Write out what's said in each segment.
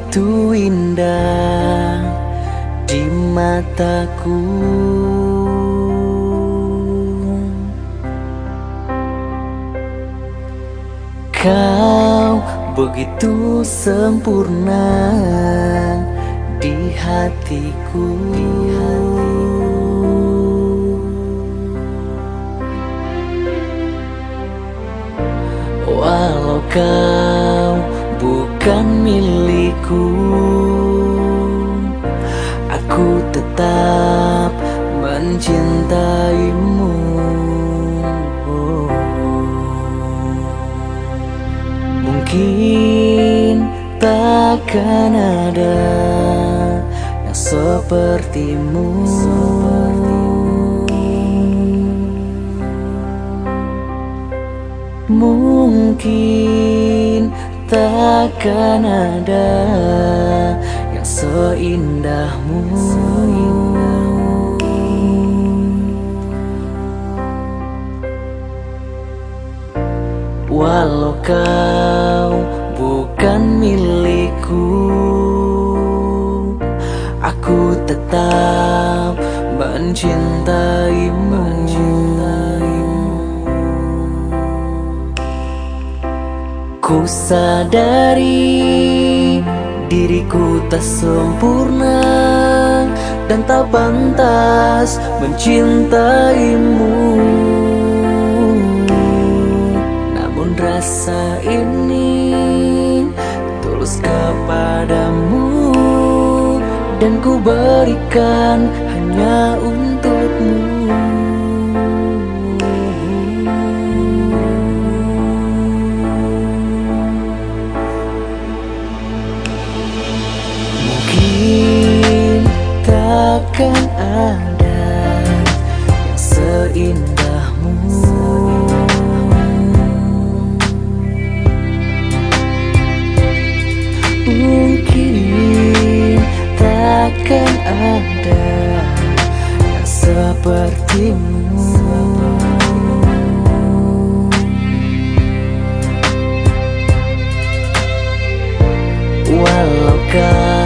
begitu indah di mataku Kau begitu sempurna di hatiku, di hatiku. Walau kau bukan milikku. Aku tetap mencintaimu. Mungkin takkan ada yang sepertimu. Mungkin takkan ada yang seindahmu. Walau kau bukan milikku Aku tetap mencintaimu, Ku sadari diriku tak sempurna Dan tak pantas mencintaimu. Rasa ini tulus kepadamu dan ku berikan hanya untukmu takkan ada yang seindahmu. Takkan ada yang sepertimu. Walau kau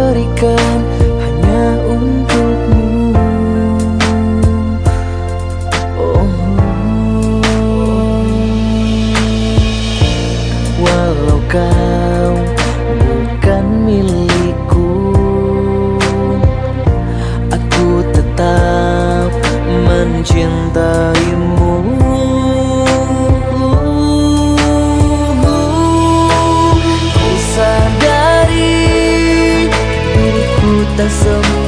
berikan hanya untukmu. Oh. Walau kau bukan milikku Aku tetap mencintaimu recordação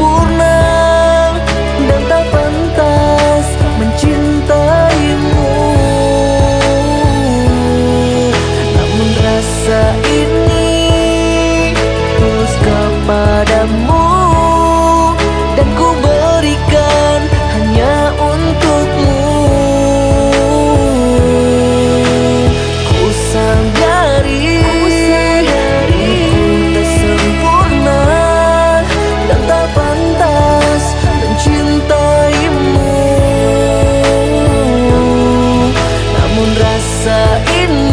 seini